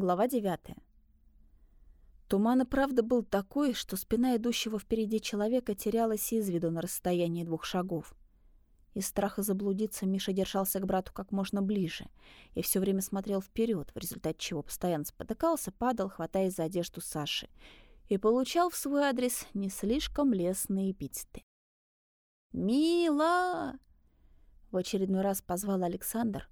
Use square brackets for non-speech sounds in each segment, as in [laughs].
Глава 9. Туман и правда был такой, что спина идущего впереди человека терялась из виду на расстоянии двух шагов. Из страха заблудиться Миша держался к брату как можно ближе и все время смотрел вперед, в результате чего постоянно спотыкался, падал, хватаясь за одежду Саши, и получал в свой адрес не слишком лестные эпитеты. «Мила!» — в очередной раз позвал Александр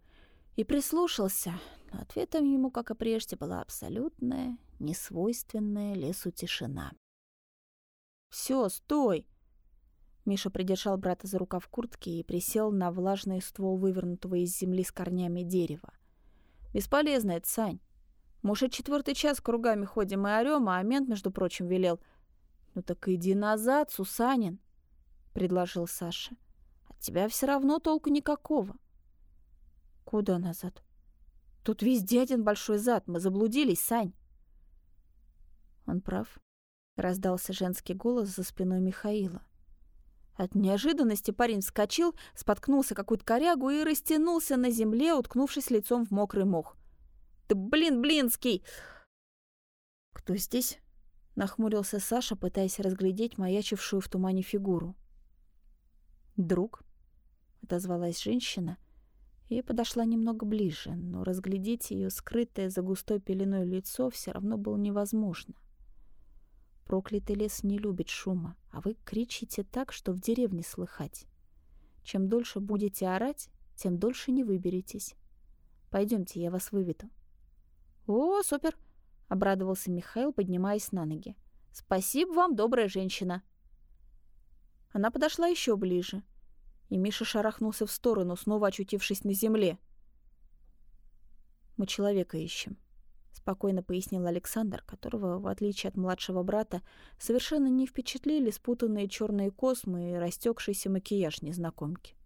и прислушался, ответом ему, как и прежде, была абсолютная, несвойственная лесу тишина. «Всё, стой!» Миша придержал брата за рукав куртки и присел на влажный ствол вывернутого из земли с корнями дерева. «Бесполезно это, Сань. Мы уже четвертый час кругами ходим и орём, а мент, между прочим, велел. «Ну так иди назад, Сусанин», — предложил Саша. «От тебя все равно толку никакого». «Куда назад?» Тут везде один большой зад. Мы заблудились, Сань. Он прав. Раздался женский голос за спиной Михаила. От неожиданности парень вскочил, споткнулся какую-то корягу и растянулся на земле, уткнувшись лицом в мокрый мох. «Ты, блин, блинский!» «Кто здесь?» — нахмурился Саша, пытаясь разглядеть маячившую в тумане фигуру. «Друг», — отозвалась женщина, — и подошла немного ближе, но разглядеть ее скрытое за густой пеленой лицо все равно было невозможно. Проклятый лес не любит шума, а вы кричите так, что в деревне слыхать. Чем дольше будете орать, тем дольше не выберетесь. Пойдемте, я вас выведу. О, супер! обрадовался Михаил, поднимаясь на ноги. Спасибо вам, добрая женщина. Она подошла еще ближе — и Миша шарахнулся в сторону, снова очутившись на земле. «Мы человека ищем», — спокойно пояснил Александр, которого, в отличие от младшего брата, совершенно не впечатлили спутанные черные космы и растекшийся макияж незнакомки.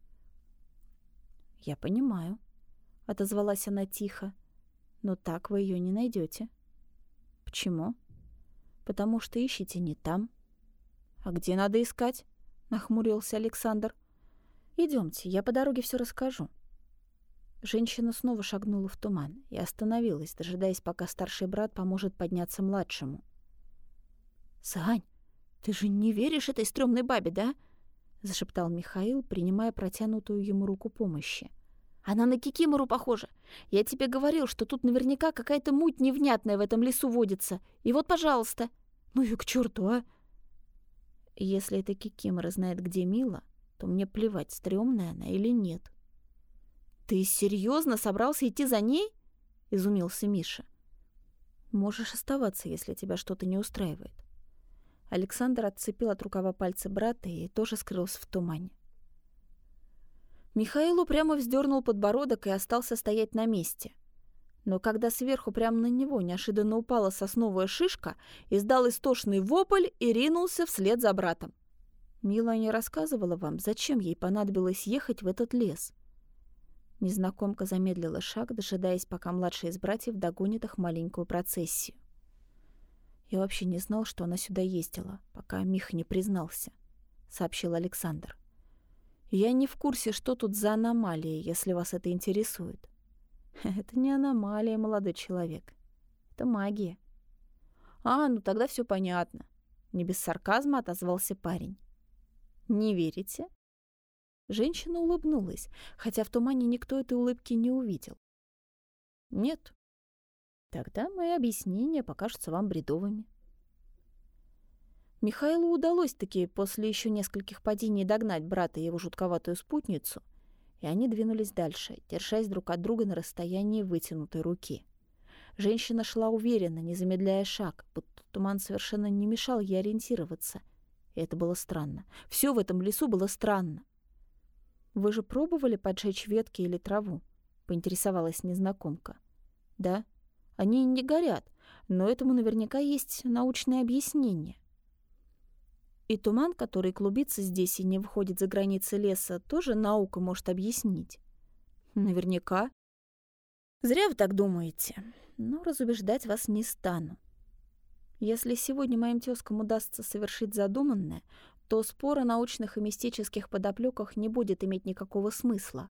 «Я понимаю», — отозвалась она тихо, — «но так вы ее не найдете. «Почему?» «Потому что ищете не там». «А где надо искать?» — нахмурился Александр. Идемте, я по дороге все расскажу». Женщина снова шагнула в туман и остановилась, дожидаясь, пока старший брат поможет подняться младшему. «Сань, ты же не веришь этой стрёмной бабе, да?» — зашептал Михаил, принимая протянутую ему руку помощи. «Она на Кикимору похожа. Я тебе говорил, что тут наверняка какая-то муть невнятная в этом лесу водится. И вот, пожалуйста. Ну и к черту, а!» Если эта Кикимора знает, где Мила, то мне плевать, стрёмная она или нет. «Ты серьезно собрался идти за ней?» — изумился Миша. «Можешь оставаться, если тебя что-то не устраивает». Александр отцепил от рукава пальцы брата и тоже скрылся в тумане. Михаил упрямо вздернул подбородок и остался стоять на месте. Но когда сверху прямо на него неожиданно упала сосновая шишка, издал истошный вопль и ринулся вслед за братом. Мила не рассказывала вам, зачем ей понадобилось ехать в этот лес?» Незнакомка замедлила шаг, дожидаясь, пока младший из братьев догонит их маленькую процессию. «Я вообще не знал, что она сюда ездила, пока Мих не признался», — сообщил Александр. «Я не в курсе, что тут за аномалия, если вас это интересует». [laughs] «Это не аномалия, молодой человек. Это магия». «А, ну тогда все понятно», — не без сарказма отозвался парень. Не верите?» Женщина улыбнулась, хотя в тумане никто этой улыбки не увидел. «Нет. Тогда мои объяснения покажутся вам бредовыми». Михаилу удалось таки после еще нескольких падений догнать брата и его жутковатую спутницу, и они двинулись дальше, держась друг от друга на расстоянии вытянутой руки. Женщина шла уверенно, не замедляя шаг, будто туман совершенно не мешал ей ориентироваться — это было странно. Все в этом лесу было странно. «Вы же пробовали поджечь ветки или траву?» — поинтересовалась незнакомка. «Да, они не горят, но этому наверняка есть научное объяснение. И туман, который клубится здесь и не выходит за границы леса, тоже наука может объяснить. Наверняка. Зря вы так думаете, но разубеждать вас не стану. Если сегодня моим тёзкам удастся совершить задуманное, то спор о научных и мистических подоплёках не будет иметь никакого смысла.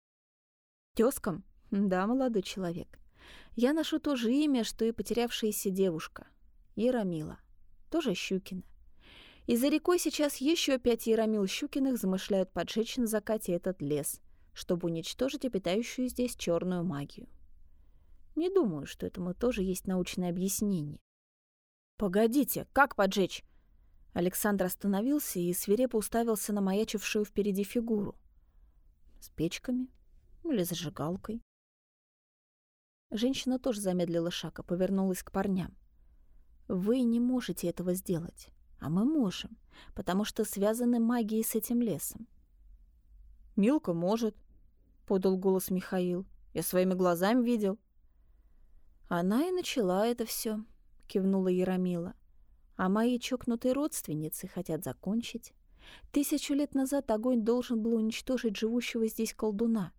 Тёзкам? Да, молодой человек. Я ношу то же имя, что и потерявшаяся девушка. Яромила. Тоже Щукина. И за рекой сейчас еще пять Яромил Щукиных замышляют поджечь на закате этот лес, чтобы уничтожить обитающую здесь черную магию. Не думаю, что этому тоже есть научное объяснение. «Погодите, как поджечь?» Александр остановился и свирепо уставился на маячившую впереди фигуру. «С печками? Или зажигалкой?» Женщина тоже замедлила шаг и повернулась к парням. «Вы не можете этого сделать, а мы можем, потому что связаны магией с этим лесом». «Милка может», — подал голос Михаил. «Я своими глазами видел». «Она и начала это все, кивнула Яромила. «А мои чокнутые родственницы хотят закончить. Тысячу лет назад огонь должен был уничтожить живущего здесь колдуна,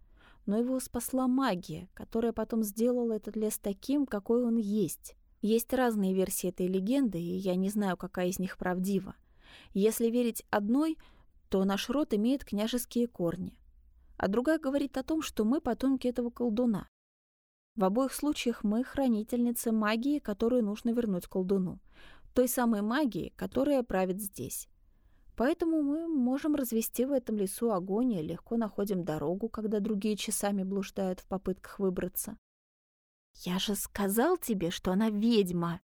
но его спасла магия, которая потом сделала этот лес таким, какой он есть. Есть разные версии этой легенды, и я не знаю, какая из них правдива. Если верить одной, то наш род имеет княжеские корни, а другая говорит о том, что мы потомки этого колдуна. В обоих случаях мы хранительницы магии, которую нужно вернуть колдуну. Той самой магии, которая правит здесь. Поэтому мы можем развести в этом лесу огонь и легко находим дорогу, когда другие часами блуждают в попытках выбраться. «Я же сказал тебе, что она ведьма!»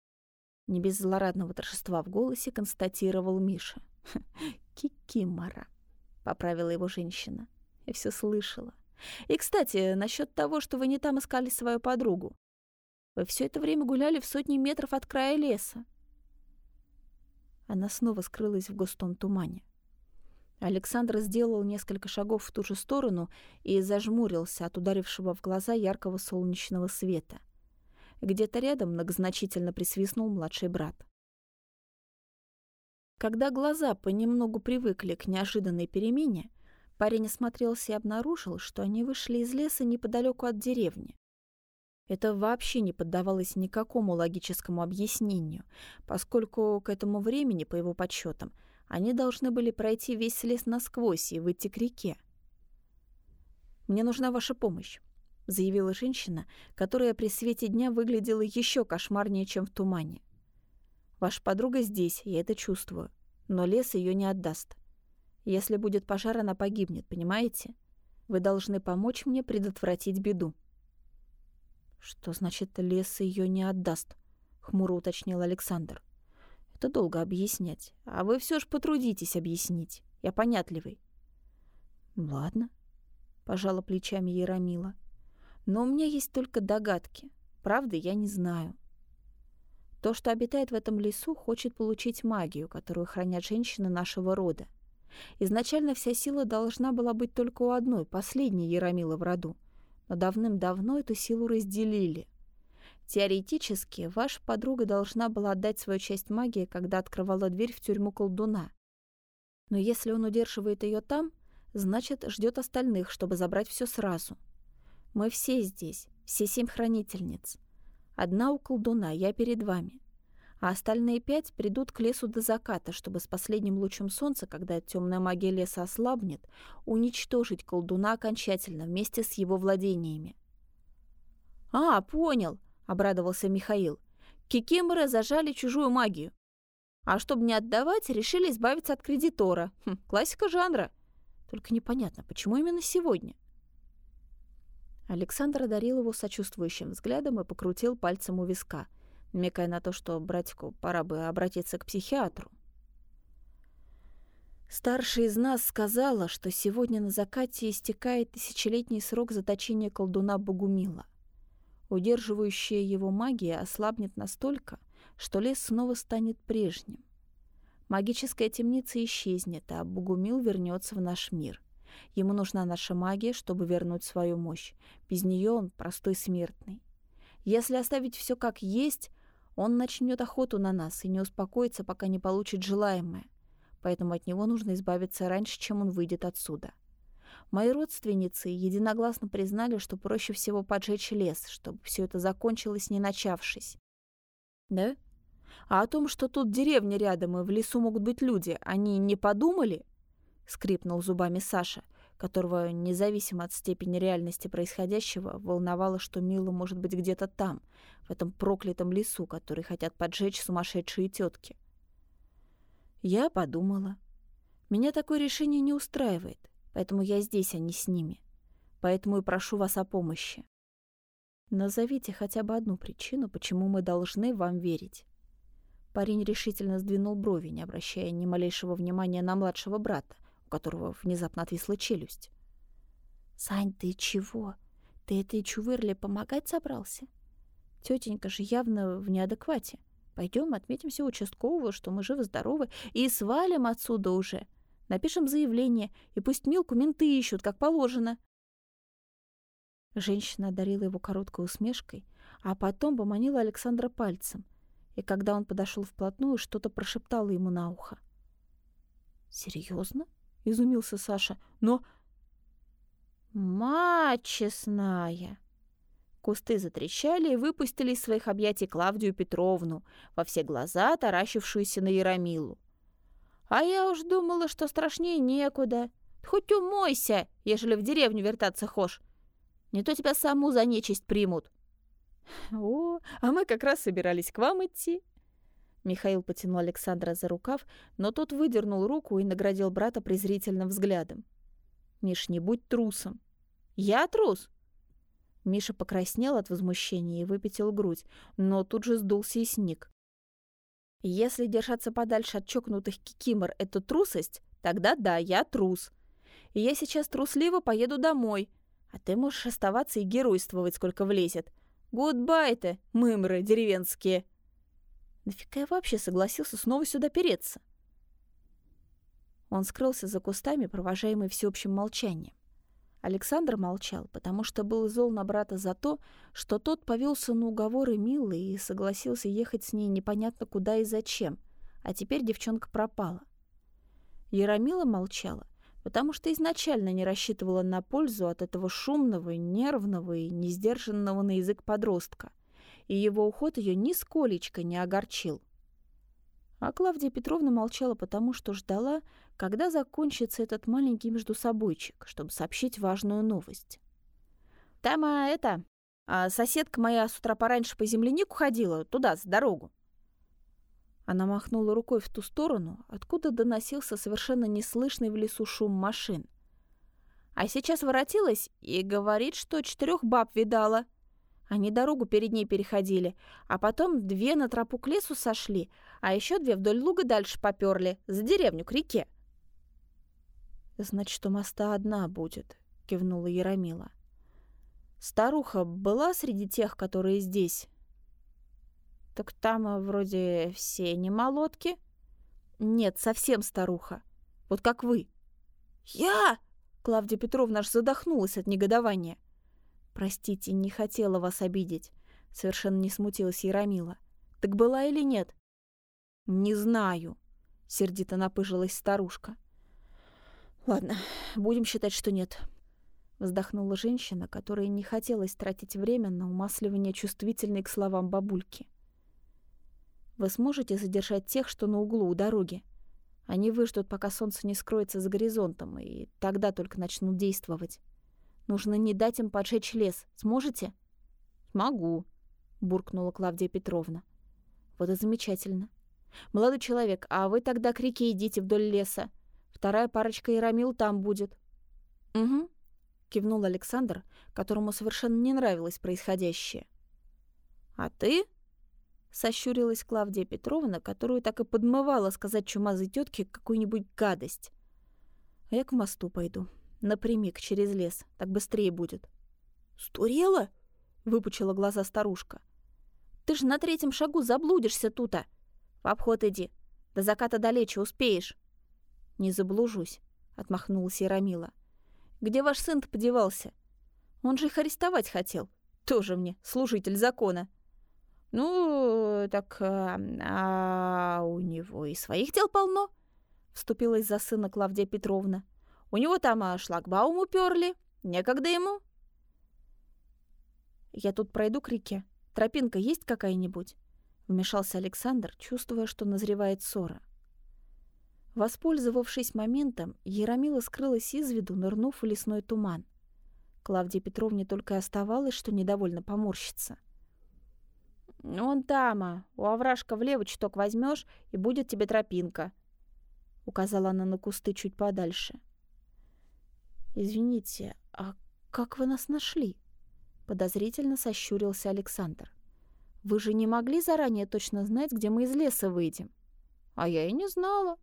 Не без злорадного торжества в голосе констатировал Миша. [laughs] «Кикимора», — поправила его женщина. Я все слышала. И, кстати, насчет того, что вы не там искали свою подругу. Вы все это время гуляли в сотни метров от края леса. Она снова скрылась в густом тумане. Александр сделал несколько шагов в ту же сторону и зажмурился от ударившего в глаза яркого солнечного света. Где-то рядом многозначительно присвистнул младший брат. Когда глаза понемногу привыкли к неожиданной перемене, парень осмотрелся и обнаружил, что они вышли из леса неподалеку от деревни. Это вообще не поддавалось никакому логическому объяснению, поскольку к этому времени, по его подсчетам, они должны были пройти весь лес насквозь и выйти к реке. «Мне нужна ваша помощь», — заявила женщина, которая при свете дня выглядела еще кошмарнее, чем в тумане. «Ваша подруга здесь, я это чувствую, но лес ее не отдаст. Если будет пожар, она погибнет, понимаете? Вы должны помочь мне предотвратить беду». «Что значит, лес ее не отдаст?» — хмуро уточнил Александр. «Это долго объяснять. А вы все ж потрудитесь объяснить. Я понятливый». «Ладно», — пожала плечами Яромила. «Но у меня есть только догадки. Правда, я не знаю. То, что обитает в этом лесу, хочет получить магию, которую хранят женщины нашего рода. Изначально вся сила должна была быть только у одной, последней Яромилы в роду но давным-давно эту силу разделили. Теоретически, ваша подруга должна была отдать свою часть магии, когда открывала дверь в тюрьму колдуна. Но если он удерживает ее там, значит, ждет остальных, чтобы забрать все сразу. Мы все здесь, все семь хранительниц. Одна у колдуна, я перед вами а остальные пять придут к лесу до заката, чтобы с последним лучом солнца, когда темная магия леса ослабнет, уничтожить колдуна окончательно вместе с его владениями. «А, понял!» — обрадовался Михаил. «Кикиморы зажали чужую магию. А чтобы не отдавать, решили избавиться от кредитора. Хм, классика жанра. Только непонятно, почему именно сегодня?» Александр одарил его сочувствующим взглядом и покрутил пальцем у виска — намекая на то, что братику пора бы обратиться к психиатру. Старшая из нас сказала, что сегодня на закате истекает тысячелетний срок заточения колдуна Богумила. Удерживающая его магия ослабнет настолько, что лес снова станет прежним. Магическая темница исчезнет, а Богумил вернется в наш мир. Ему нужна наша магия, чтобы вернуть свою мощь. Без нее он простой смертный. Если оставить все как есть, он начнет охоту на нас и не успокоится, пока не получит желаемое. Поэтому от него нужно избавиться раньше, чем он выйдет отсюда. Мои родственницы единогласно признали, что проще всего поджечь лес, чтобы все это закончилось, не начавшись. Да? А о том, что тут деревня рядом и в лесу могут быть люди, они не подумали? Скрипнул зубами Саша. Которого, независимо от степени реальности происходящего, волновало, что Мила может быть где-то там, в этом проклятом лесу, который хотят поджечь сумасшедшие тетки. Я подумала. Меня такое решение не устраивает, поэтому я здесь, а не с ними. Поэтому и прошу вас о помощи. Назовите хотя бы одну причину, почему мы должны вам верить. Парень решительно сдвинул брови, не обращая ни малейшего внимания на младшего брата, у которого внезапно отвисла челюсть. «Сань, ты чего? Ты этой чувырле помогать собрался? Тетенька же явно в неадеквате. Пойдем отметимся участкового, что мы живы-здоровы, и свалим отсюда уже. Напишем заявление, и пусть Милку менты ищут, как положено». Женщина одарила его короткой усмешкой, а потом поманила Александра пальцем, и когда он подошел вплотную, что-то прошептала ему на ухо. «Серьезно?» — изумился Саша. «Но...» «Мать честная!» Кусты затрещали и выпустили из своих объятий Клавдию Петровну, во все глаза таращившуюся на Яромилу. «А я уж думала, что страшнее некуда. Хоть умойся, ежели в деревню вертаться хошь. Не то тебя саму за нечисть примут». «О, а мы как раз собирались к вам идти». Михаил потянул Александра за рукав, но тот выдернул руку и наградил брата презрительным взглядом. «Миш, не будь трусом». «Я трус?» Миша покраснел от возмущения и выпятил грудь, но тут же сдулся и сник. «Если держаться подальше от чокнутых кикимор — это трусость, тогда да, я трус. И я сейчас трусливо поеду домой, а ты можешь оставаться и геройствовать, сколько влезет. Гудбай-то, мымры деревенские!» Нафига я вообще согласился снова сюда переться? Он скрылся за кустами, провожаемый всеобщим молчанием. Александр молчал, потому что был зол на брата за то, что тот повелся на уговоры Милы и согласился ехать с ней непонятно куда и зачем, а теперь девчонка пропала. Яромила молчала, потому что изначально не рассчитывала на пользу от этого шумного, нервного и несдержанного на язык подростка, и его уход ее нисколечко не огорчил. А Клавдия Петровна молчала потому, что ждала, когда закончится этот маленький междусобойчик, чтобы сообщить важную новость. «Там, а, это, а соседка моя с утра пораньше по землянику ходила, туда, за дорогу». Она махнула рукой в ту сторону, откуда доносился совершенно неслышный в лесу шум машин. А сейчас воротилась и говорит, что четырех баб видала. Они дорогу перед ней переходили, а потом две на тропу к лесу сошли, а еще две вдоль луга дальше поперли, за деревню к реке. «Значит, у моста одна будет», — кивнула Яромила. «Старуха была среди тех, которые здесь?» «Так там а, вроде все не молотки?» «Нет, совсем старуха. Вот как вы». «Я!» — Клавдия Петровна аж задохнулась от негодования. «Простите, не хотела вас обидеть», — совершенно не смутилась Яромила. «Так была или нет?» «Не знаю», — сердито напыжилась старушка. «Ладно, будем считать, что нет», — вздохнула женщина, которая не хотелось тратить время на умасливание чувствительной к словам бабульки. «Вы сможете задержать тех, что на углу у дороги? Они выждут, пока солнце не скроется за горизонтом, и тогда только начнут действовать». Нужно не дать им поджечь лес. Сможете?» «Могу», — буркнула Клавдия Петровна. «Вот и замечательно. Молодой человек, а вы тогда к реке идите вдоль леса. Вторая парочка Ирамил там будет». «Угу», — кивнул Александр, которому совершенно не нравилось происходящее. «А ты?» — сощурилась Клавдия Петровна, которую так и подмывала сказать чумазой тетке какую-нибудь гадость. «А я к мосту пойду», Напрямик, через лес. Так быстрее будет. «Стурела?» — выпучила глаза старушка. «Ты же на третьем шагу заблудишься тута. В обход иди. До заката далече успеешь». «Не заблужусь», — отмахнулась Яромила. «Где ваш сын-то подевался? Он же их арестовать хотел. Тоже мне, служитель закона». «Ну, так а, а у него и своих дел полно», — вступилась за сына Клавдия Петровна. У него там а, шлагбаум уперли. Некогда ему. Я тут пройду к реке. Тропинка есть какая-нибудь? Вмешался Александр, чувствуя, что назревает ссора. Воспользовавшись моментом, Яромила скрылась из виду, нырнув в лесной туман. Клавдии Петровне только и оставалось, что недовольно поморщиться. «Вон там, а, у овражка влево чуток возьмешь, и будет тебе тропинка», — указала она на кусты чуть подальше. «Извините, а как вы нас нашли?» — подозрительно сощурился Александр. «Вы же не могли заранее точно знать, где мы из леса выйдем?» «А я и не знала.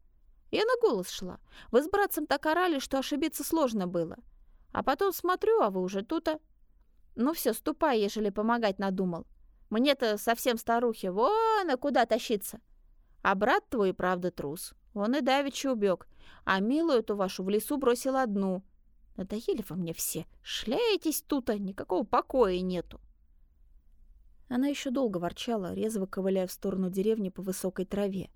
Я на голос шла. Вы с братцем так орали, что ошибиться сложно было. А потом смотрю, а вы уже тут -а. Ну все, ступай, ежели помогать надумал. Мне-то совсем старухи, вон, а куда тащиться? А брат твой, правда, трус. Он и давеча убег. А милую эту вашу в лесу бросил одну. Надоели вы мне все. Шляетесь тут, а никакого покоя нету. Она еще долго ворчала, резво ковыляя в сторону деревни по высокой траве.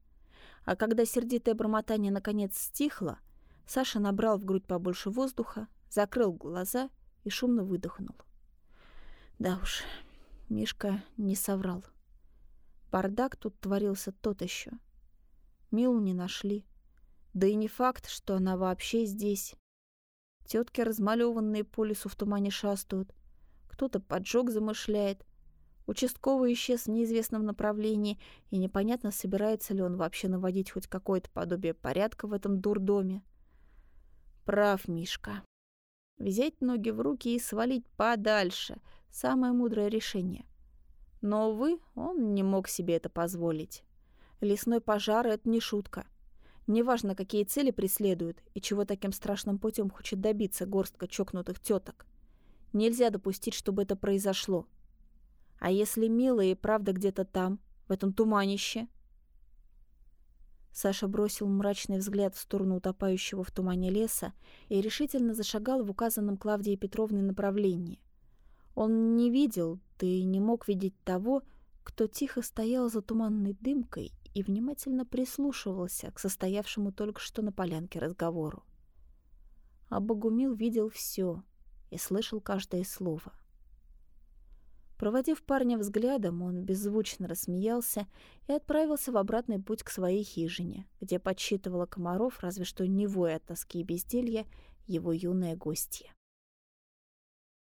А когда сердитое бормотание наконец стихло, Саша набрал в грудь побольше воздуха, закрыл глаза и шумно выдохнул. Да уж, Мишка не соврал. Бардак тут творился тот еще. Милу не нашли. Да и не факт, что она вообще здесь. Тетки, размалеванные по лесу в тумане, шастают. Кто-то поджог замышляет. Участковый исчез в неизвестном направлении, и непонятно, собирается ли он вообще наводить хоть какое-то подобие порядка в этом дурдоме. Прав Мишка. Взять ноги в руки и свалить подальше — самое мудрое решение. Но, увы, он не мог себе это позволить. Лесной пожар — это не шутка. Неважно, какие цели преследуют и чего таким страшным путем хочет добиться горстка чокнутых теток. Нельзя допустить, чтобы это произошло. А если милая и правда где-то там, в этом туманище, Саша бросил мрачный взгляд в сторону утопающего в тумане леса и решительно зашагал в указанном Клавдией Петровной направлении. Он не видел, да и не мог видеть того, кто тихо стоял за туманной дымкой и внимательно прислушивался к состоявшему только что на полянке разговору. А Богумил видел все и слышал каждое слово — Проводив парня взглядом, он беззвучно рассмеялся и отправился в обратный путь к своей хижине, где подсчитывала комаров, разве что не воя от тоски и безделья, его юная гостья.